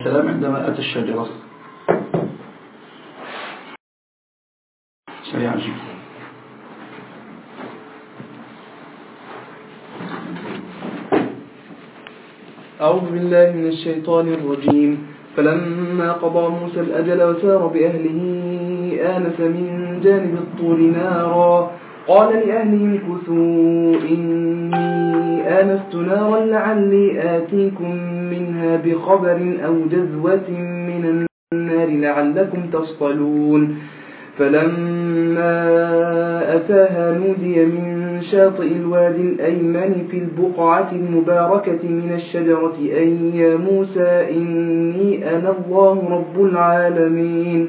السلام عندما أتى الشجرة سريعا جدا. أعوذ بالله من الشيطان الرجيم. فلما قضى موسى الأجل وسار بأهله آنس من جانب الطور نارا. قال لأهلهم كثوا إني آنست نارا لعلي آتيكم منها بخبر أو جذوة من النار لعلكم تصطلون. فلما أتاها نودي من شاطئ الوادي الأيمن في البقعة المباركة من الشجرة أي يا موسى إني أنا الله رب العالمين.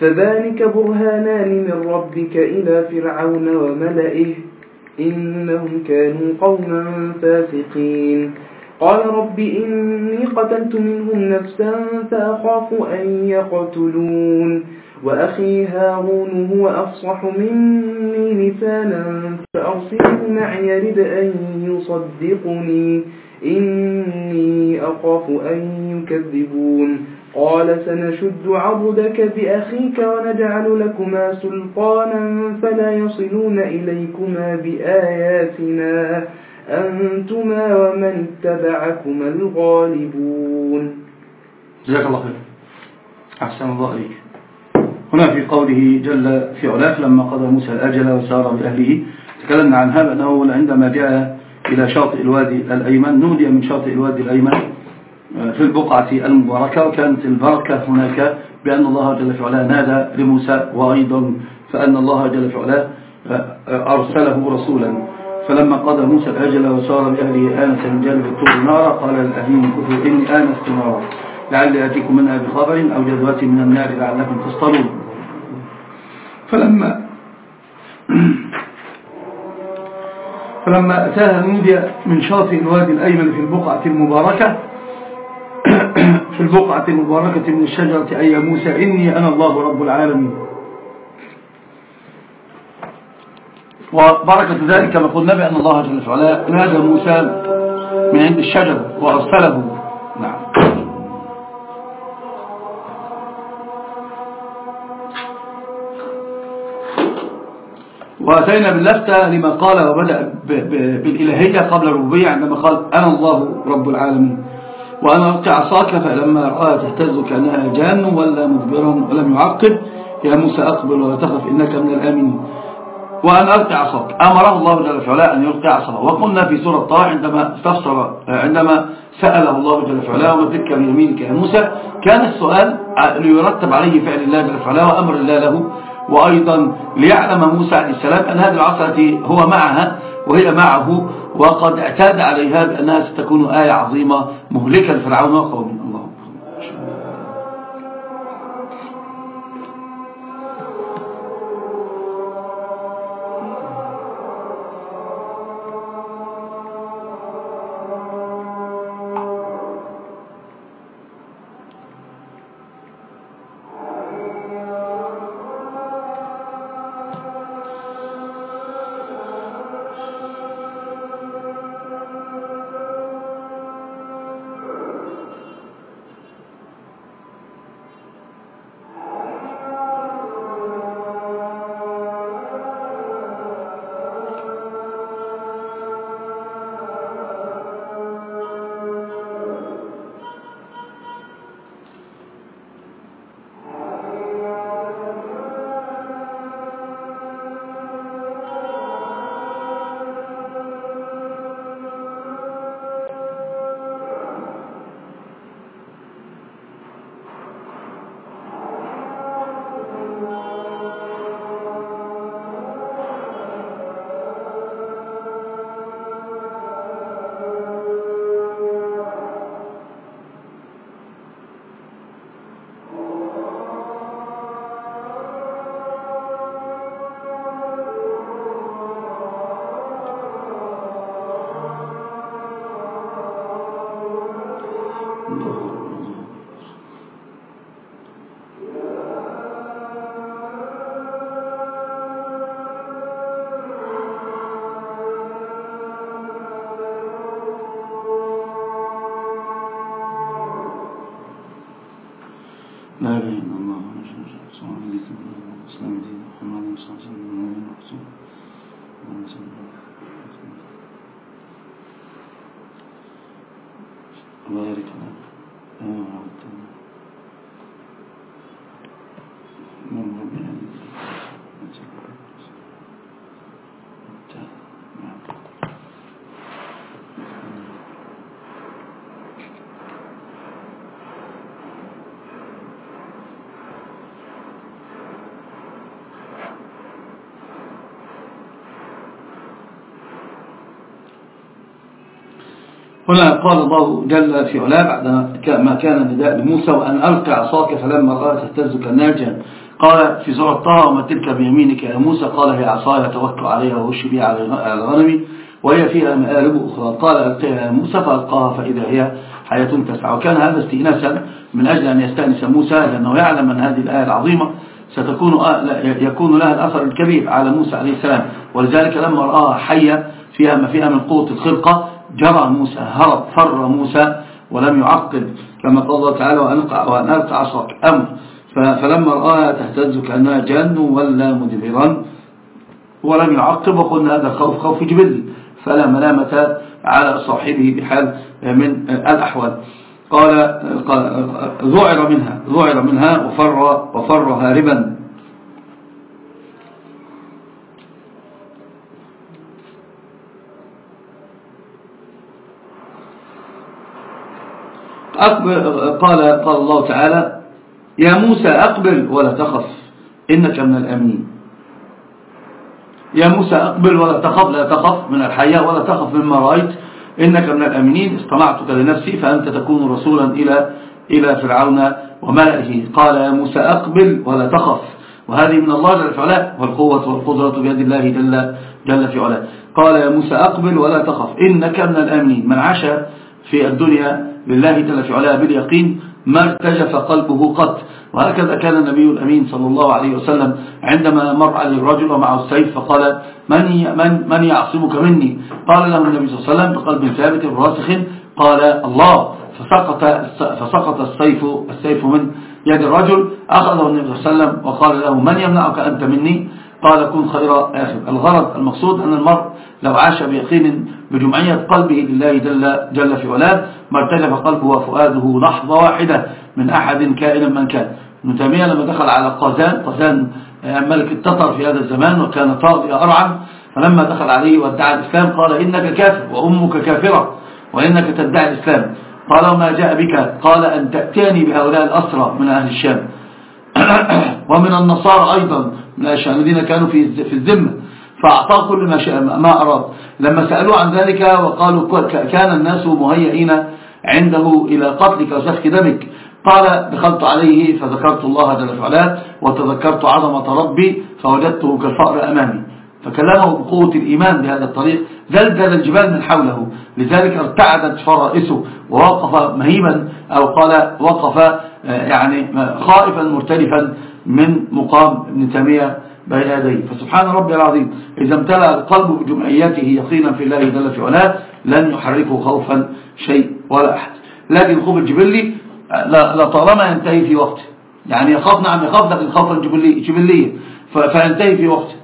فذلك برهانان من ربك إلى فرعون وملئه إنهم كانوا قوما فاسقين. قال رب إني قتلت منهم نفسا فأخاف أن يقتلون. وأخي هارون هو أفصح مني لسانا فأرسله معي يرد أن يصدقني. إني أخاف أن يكذبون. قال سنشد عضدك بأخيك ونجعل لكما سلطانا فلا يصلون إليكما بآياتنا أنتما ومن اتبعكما الغالبون. جزاك الله خير. أحسن الله عليك هنا في قوله جل في علاف لما قضى موسى الأجل وسار بأهله تكلمنا عن هذا أنه عندما جاء إلى شاطئ الوادي الأيمن نودي من شاطئ الوادي الأيمن في البقعة المباركة وكانت البركة هناك بأن الله جل في علاه نادى لموسى وأيضا فأن الله جل في علاه أرسله رسولا. فلما قضى موسى الأجل وسار بأهله آنس من جانب الطور نارا قال للأهلين كثوا إني آنست نارا لعلي أتيكم منها بخبر أو جذوة من النار لعلكم تصطلون. فلما فلما أتاها نودي من شاطئ الوادي الأيمن في البقعة المباركة في البقعة المباركة من الشجرة أي موسى إني أنا الله رب العالمين. وبركة ذلك كما قلنا بأن الله جل وعلا نادى موسى من عند الشجرة وأرسله. نعم. وأتينا باللفتة لما قال وبدأ بالإلهية قبل الربوبية عندما قال أنا الله رب العالمين. وأنا ألقي عصاك فلما رأى تهتز كأنها جان ولا مدبرا ولم يعقب يا موسى أقبل ولا تخف إنك من الآمنين. وأن ألقي عصاك أمره الله جل وعلا أن يلقي عصاه وقلنا في سورة طه عندما استفسر عندما سأله الله جل وعلا وما تلك بيمينك يا موسى؟ كان السؤال ليرتب عليه فعل الله جل وعلا وأمر الله له وأيضا ليعلم موسى عليه السلام أن هذه العصا التي هو معها وهي معه وقد اعتاد عليها بأنها ستكون آية عظيمة مهلكة لفرعون وقومه. ಉಂಟು هنا قال الله جل في علاه بعد ما كان النداء لموسى وأن ألقى عصاك فلما رأى تهتز كالناجا قال في سورة طه وما تلك بيمينك يا موسى؟ قال هي عصاي توكل عليها وهش بها على الغنم وهي فيها مآرب أخرى. قال ألقيها يا موسى فألقاها فإذا هي حياة تسعى. وكان هذا استئناسا من أجل أن يستأنس موسى لأنه يعلم أن هذه الآية العظيمة ستكون يكون لها الأثر الكبير على موسى عليه السلام. ولذلك لما رآها حية فيها ما فيها من قوة الخلقة جرى موسى هرب فر موسى ولم يعقب كما قال الله تعالى وأن ألقى عصاك. أمر فلما رآها تهتز كأنها جن ولا مدبرا ولم يعقب وقلنا هذا خوف خوف جبل. فلا ملامة على صاحبه بحال من الأحوال. قال ذعر منها ذعر منها وفر, وفر هاربا. قال قال الله تعالى يا موسى أقبل ولا تخف إنك من الأمين. يا موسى أقبل ولا تخف لا تخف من الحياة ولا تخف مما رأيت إنك من الأمينين اصطنعتك لنفسي فأنت تكون رسولا إلى إلى فرعون وملئه. قال يا موسى أقبل ولا تخف. وهذه من الله جل في علاه والقوة والقدرة بيد الله جل, جل في علاه. قال يا موسى أقبل ولا تخف إنك من الأمنين من عاش في الدنيا لله جل في علاه باليقين ما ارتجف قلبه قط. وهكذا كان النبي الأمين صلى الله عليه وسلم عندما مر عليه الرجل ومعه السيف فقال من, من, من يعصمك مني؟ قال له النبي صلى الله عليه وسلم بقلب ثابت راسخ قال الله. فسقط, فسقط السيف, السيف من يد الرجل أخذه النبي صلى الله عليه وسلم وقال له من يمنعك أنت مني؟ قال كن خير آخر. الغرض المقصود أن المرء لو عاش بيقين بجمعية قلبه لله جل, جل في علاه ما ارتجف قلبه وفؤاده لحظة واحدة من أحد كائنا من كان. ابن تيمية لما دخل على قازان قازان آه، ملك التتر في هذا الزمان وكان طاغي أرعا فلما دخل عليه وادعى الإسلام قال إنك كافر وأمك كافرة وإنك تدعي الإسلام. قال ما جاء بك؟ قال أن تأتيني بهؤلاء الأسرى من أهل الشام. ومن النصارى أيضا. الذين كانوا في الذمة. فأعطاه كل ما, شاء ما أراد. لما سألوا عن ذلك وقالوا كان الناس مهيئين عنده إلى قتلك وسفك دمك. قال دخلت عليه فذكرت الله جل وعلا وتذكرت عظمة ربي فوجدته كالفأر أمامي. فكلمه بقوة الإيمان بهذا الطريق زلزل الجبال من حوله. لذلك ارتعدت فرائسه ووقف مهيبا أو قال وقف آه، يعني خائفا مرتلفا. من مقام ابن تيمية بين يديه. فسبحان ربي العظيم إذا امتلأ القلب بجمعيته يقينا في الله جل في علاه لن يحركه خوفا شيء ولا أحد. لكن خوف الجبلي لطالما ينتهي في وقته. يعني يخاف نعم يخاف لكن خوفا جبليا. فينتهي في وقته.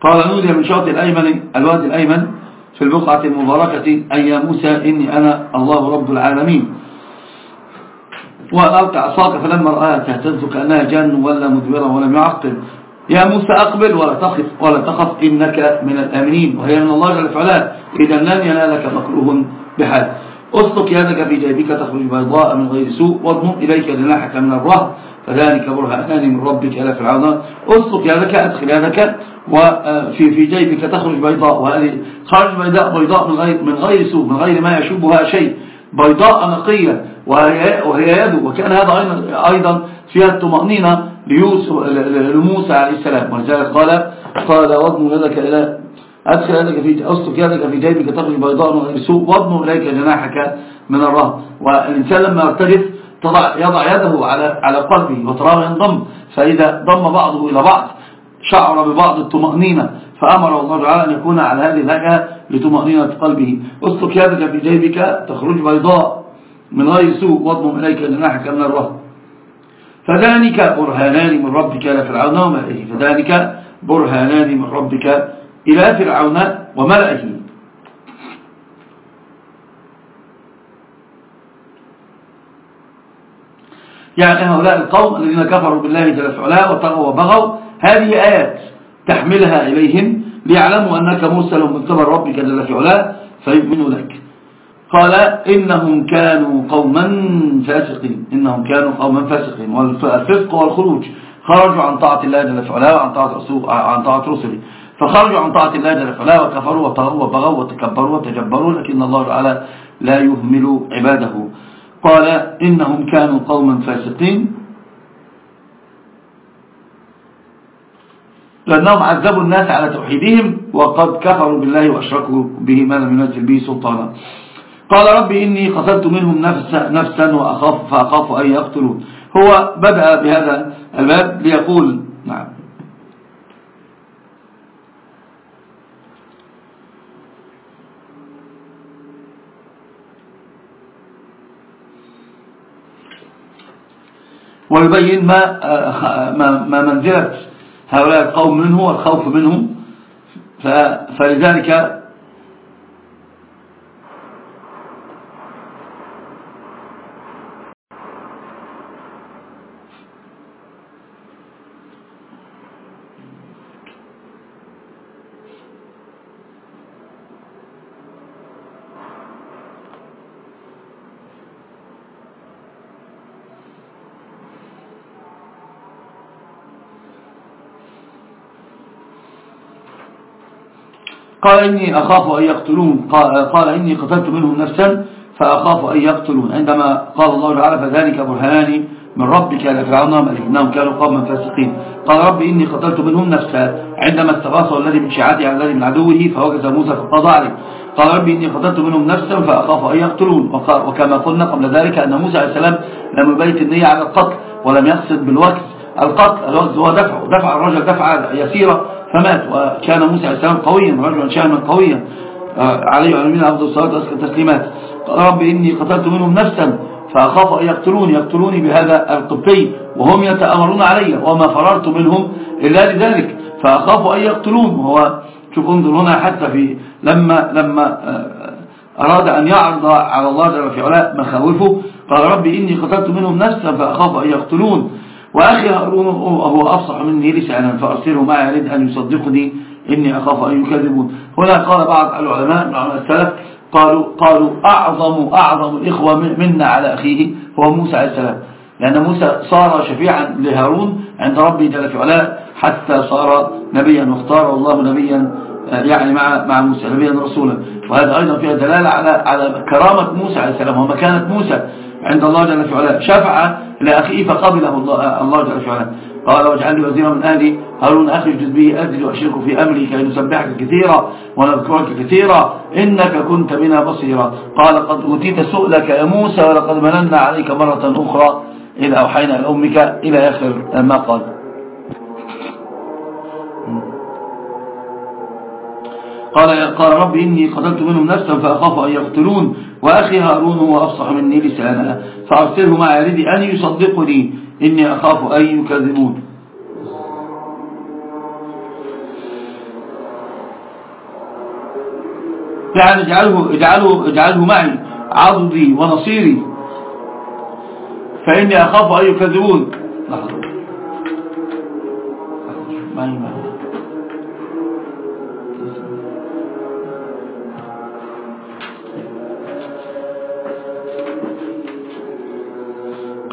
قال نودي من شاطئ الأيمن الوادي الأيمن في البقعة المباركة أي يا موسى إني أنا الله رب العالمين. وألقى عصاك فلما رآها تهتز كأنها جن ولا مدبرا ولم يعقب يا موسى أقبل ولا تخف ولا تخف إنك من الآمنين. وهي من الله جل وعلا. إذا لن ينالك مكروه بحال. أسلك يدك في جيبك تخرج بيضاء من غير سوء واضمم إليك جناحك من الرهب. فذلك برهانان من ربك إلى فرعون أسلك يدك أدخل يدك وفي في جيبك تخرج بيضاء. وهذه خرج بيضاء بيضاء من غير من غير سوء من غير ما يشوبها شيء. بيضاء نقية. وهي, وهي يده وكان هذا أيضا فيها الطمأنينة لموسى عليه السلام. ولذلك قال قال واضم يدك إلى أدخل يدك في أسلك يدك في جيبك تخرج بيضاء من غير سوء. واضم إليك جناحك من الرهب. والإنسان لما يرتجف تضع يضع يده على على قلبه وتراه ينضم فإذا ضم بعضه إلى بعض شعر ببعض الطمأنينة فأمر الله تعالى أن يكون على هذه الهيئة لطمأنينة قلبه. اسلك يدك في جيبك تخرج بيضاء من غير سوء واضمم إليك جناحك من الرهب. فذلك برهانان من ربك إلى فرعون وملئه. فذلك برهانان من ربك إلى فرعون وملئه. يعني هؤلاء القوم الذين كفروا بالله جل وعلا وطغوا وبغوا هذه آيات تحملها إليهم ليعلموا أنك مرسل من قبل ربك جل وعلا فيؤمنوا لك. قال إنهم كانوا قوما فاسقين. إنهم كانوا قوما فاسقين. والفسق والخروج خرجوا عن طاعة الله جل وعلا وعن طاعة, عن طاعة رسله. فخرجوا عن طاعة الله جل وعلا وكفروا وطغوا وبغوا وتكبروا وتجبروا لكن الله تعالى لا يهمل عباده. قال إنهم كانوا قوما فاسقين. لأنهم عذبوا الناس على توحيدهم وقد كفروا بالله وأشركوا به ما لم ينزل به سلطانا. قال ربي إني قتلت منهم نفسا, نفسا وأخاف فأخاف أن يقتلون هو بدأ بهذا الباب ليقول نعم ويبين ما ما منزلة هؤلاء القوم منه والخوف منهم. فلذلك قال إني أخاف أن يقتلون. قال إني قتلت منهم نفسا فأخاف أن يقتلون. عندما قال الله تعالى فذلك برهان من ربك لفرعون إنهم كانوا قوما فاسقين. قال رب إني قتلت منهم نفسا عندما استغاثه الذي من شيعته على الذي من عدوه فوجد موسى فقضى عليه. قال رب إني قتلت منهم نفسا فأخاف أن يقتلون. وكما قلنا قبل ذلك أن موسى عليه السلام لم يبيت النية على القتل ولم يقصد بالوكس القتل. الوكس هو دفع. دفع الرجل دفع يسيرة. فمات وكان موسى عليه السلام قويا رجلا شاما قويا. آه، عليه وعلى من أفضل الصلاة والسلام التسليمات قال رب إني قتلت منهم نفسا فأخاف أن يقتلوني يقتلوني بهذا القبطي وهم يتأمرون علي وما فررت منهم إلا لذلك. فأخاف أن يقتلون. وهو شوف انظر هنا حتى في لما لما آه، أراد أن يعرض على الله جل في علاء مخاوفه. قال ربي إني قتلت منهم نفسا فأخاف أن يقتلون. وأخي هارون هو أفصح مني لسانا فأرسله معي يريد أن يصدقني إني أخاف أن يكذبون. هنا قال بعض العلماء من علماء السلف قالوا, قالوا أعظم أعظم الإخوة منا على أخيه هو موسى عليه السلام. لأن موسى صار شفيعا لهارون عند ربي جل في علاه حتى صار نبيا واختار الله نبيا يعني مع مع موسى نبيا رسولا. وهذا أيضا فيها دلالة على على كرامة موسى عليه السلام ومكانة موسى عند الله جل في علاه. شفع لأخيه فقبله الله, الله جل في علاه قال واجعل لي وزيرا من أهلي. هارون أخي اجد به أجل وأشركه في أمري كي نسبحك كثيرا ونذكرك كثيرا. إنك كنت بنا بصيرا. قال قد أوتيت سؤلك يا موسى ولقد مننا عليك مرة أخرى. إذا أوحينا لأمك إلى آخر ما قال. قال قال رب إني قتلت منهم نفسا فأخاف أن يقتلون وأخي هارون هو أفصح مني لسانا فأرسله مع يريد أن يصدقني إني أخاف أن يكذبون. يعني اجعله, اجعله, اجعله معي عضدي ونصيري فإني أخاف أن يكذبون. لحظة. معي معي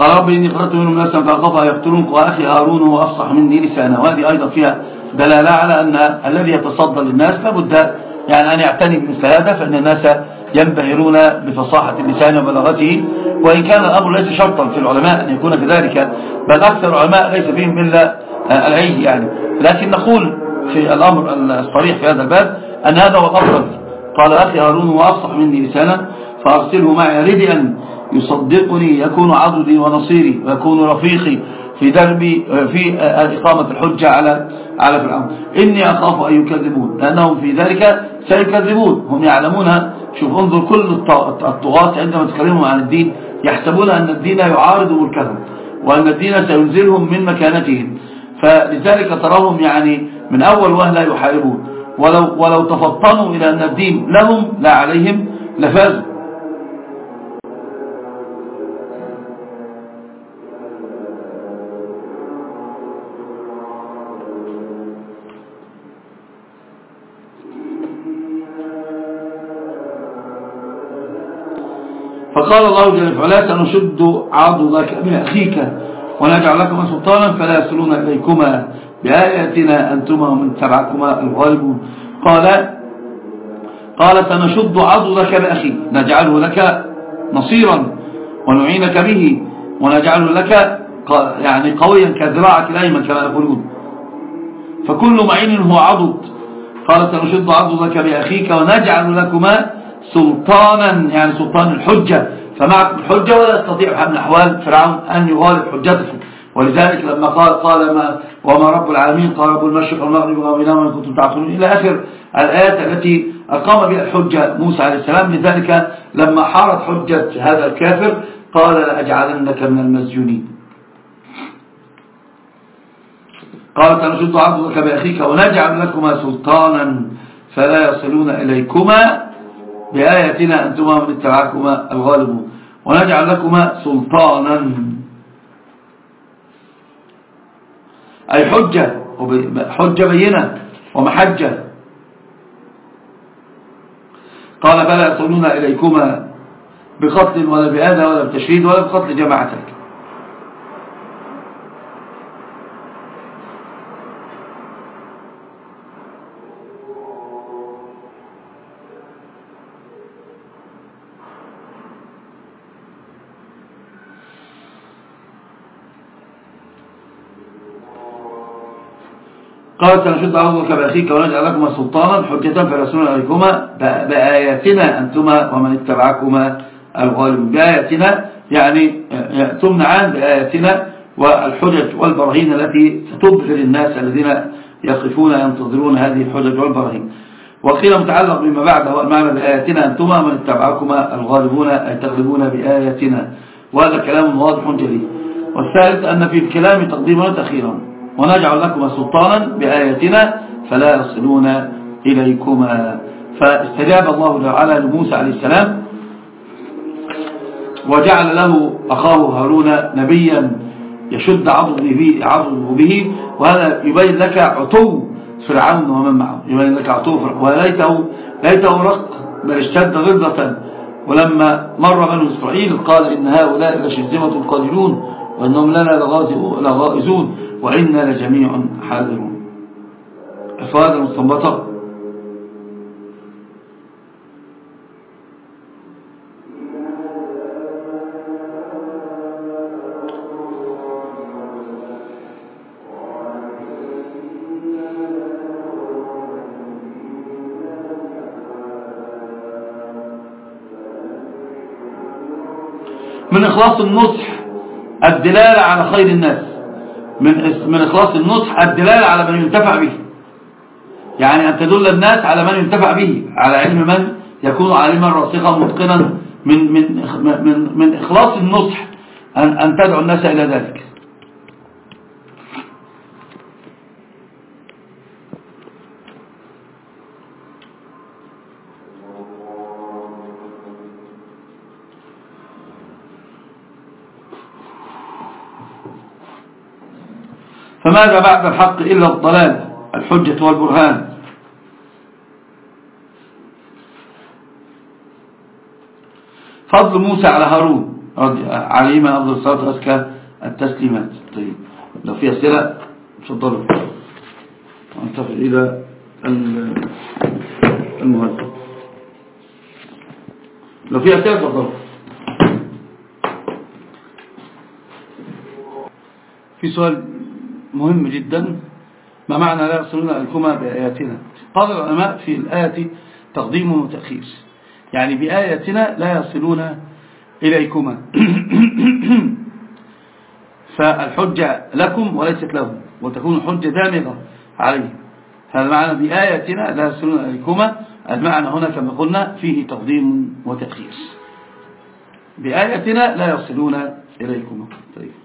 قال رب إني خرجت منهم نفسا فأخاف يقتلون وأخي هارون هو أفصح مني لسانا. وهذه أيضا فيها دلالة على أن الذي يتصدى للناس لابد يعني أن يعتني بمثل هذا فإن الناس ينبهرون بفصاحة اللسان وبلاغته. وإن كان الأمر ليس شرطا في العلماء أن يكون كذلك بل أكثر العلماء ليس فيهم إلا العيه يعني. لكن نقول في الأمر الصريح في هذا الباب أن هذا هو الأفضل قال أخي هارون هو أفصح مني لسانا فأرسله معي أن يصدقني يكون عضدي ونصيري ويكون رفيقي في درب في إقامة الحجة على على فرعون. إني أخاف أن يكذبون لأنهم في ذلك سيكذبون. هم يعلمون شوف انظر كل الطغاة عندما تكلمهم عن الدين يحسبون أن الدين يعارض ملكهم وأن الدين سينزلهم من مكانتهم. فلذلك تراهم يعني من أول وهلة يحاربون. ولو, ولو تفطنوا إلى أن الدين لهم لا عليهم لفازوا. فقال الله جل وعلا سنشد عضلك بأخيك ونجعل لكما سلطانا فلا يصلون إليكما بآياتنا أنتما ومن تبعكما الغالبون. قال قال سنشد عضلك بأخيك نجعله لك نصيرا ونعينك به ونجعله لك يعني قويا كذراعك الأيمن كما يقولون. فكل معين هو عضد. قال سنشد عضلك بأخيك ونجعل لكما سلطانا. يعني سلطان الحجة. فمعكم الحجة ولا يستطيع حمل أحوال فرعون أن يغالب حجته. ولذلك لما قال قال ما وما رب العالمين قال رب المشرق والمغرب وما وإن كنتم تعقلون. إلى آخر الآيات التي أقام بها الحجة موسى عليه السلام. لذلك لما حارت حجة هذا الكافر قال لأجعلنك من المسجونين. قال سنشد عبدك بأخيك ونجعل لكما سلطانا فلا يصلون إليكما بآياتنا أنتما من اتبعكما الغالبون. ونجعل لكما سلطانا. أي حجة حجة بينة ومحجة. قال فلا يصلون إليكما بقتل ولا بأذى ولا بتشريد ولا بقتل جماعتك. قال سنشد بأخيك ونجعل لكما سلطانا حجة فرسولنا عليكما بآياتنا أنتما ومن اتبعكما الغالب. بآياتنا يعني تمنعان بآياتنا والحجج والبراهين التي ستبهر الناس الذين يقفون ينتظرون هذه الحجج والبراهين. وقيل متعلق بما بعد هو المعنى بآياتنا أنتما ومن اتبعكما الغالبون أي تغلبون بآياتنا. وهذا كلام واضح جليل والثالث أن في الكلام تقديما وتأخيرا. ونجعل لكما سلطانا بآياتنا فلا يصلون إليكما. فاستجاب الله تعالى لموسى عليه السلام وجعل له أخاه هارون نبيا يشد عضده به, به. وهذا يبين لك عطو فرعون ومن معه. يبين لك عطو فرعون. وليته ليته رق بل اشتد غلظة ولما مر بنو إسرائيل قال إن هؤلاء لشزمة قليلون وإنهم لنا لغائزون. وإنا لجميع حاضرون أفواد مستنبطة من إخلاص النصح الدلالة على خير الناس. من من إخلاص النصح الدلالة على من ينتفع به. يعني أن تدل الناس على من ينتفع به. على علم من يكون عالما راسخا متقنا من من من من إخلاص النصح أن أن تدعو الناس إلى ذلك. فماذا بعد الحق إلا الضلال الحجة والبرهان؟ فضل موسى على هارون عليهما أفضل الصلاة وأزكى التسليمات. طيب لو في أسئلة تفضلوا. وانتقل إلى المهذب لو في أسئلة تفضلوا. في سؤال مهم جدا. ما معنى لا يصلون الكما بآياتنا؟ قال العلماء في الآية تقديم وتأخير. يعني بآياتنا لا يصلون إليكما فالحجة لكم وليست لهم وتكون الحجة دامغة عليه هذا معنى بآياتنا لا يصلون إليكما المعنى هنا كما قلنا فيه تقديم وتأخير. بآياتنا لا يصلون إليكما طيب.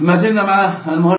ما زلنا مع المهندس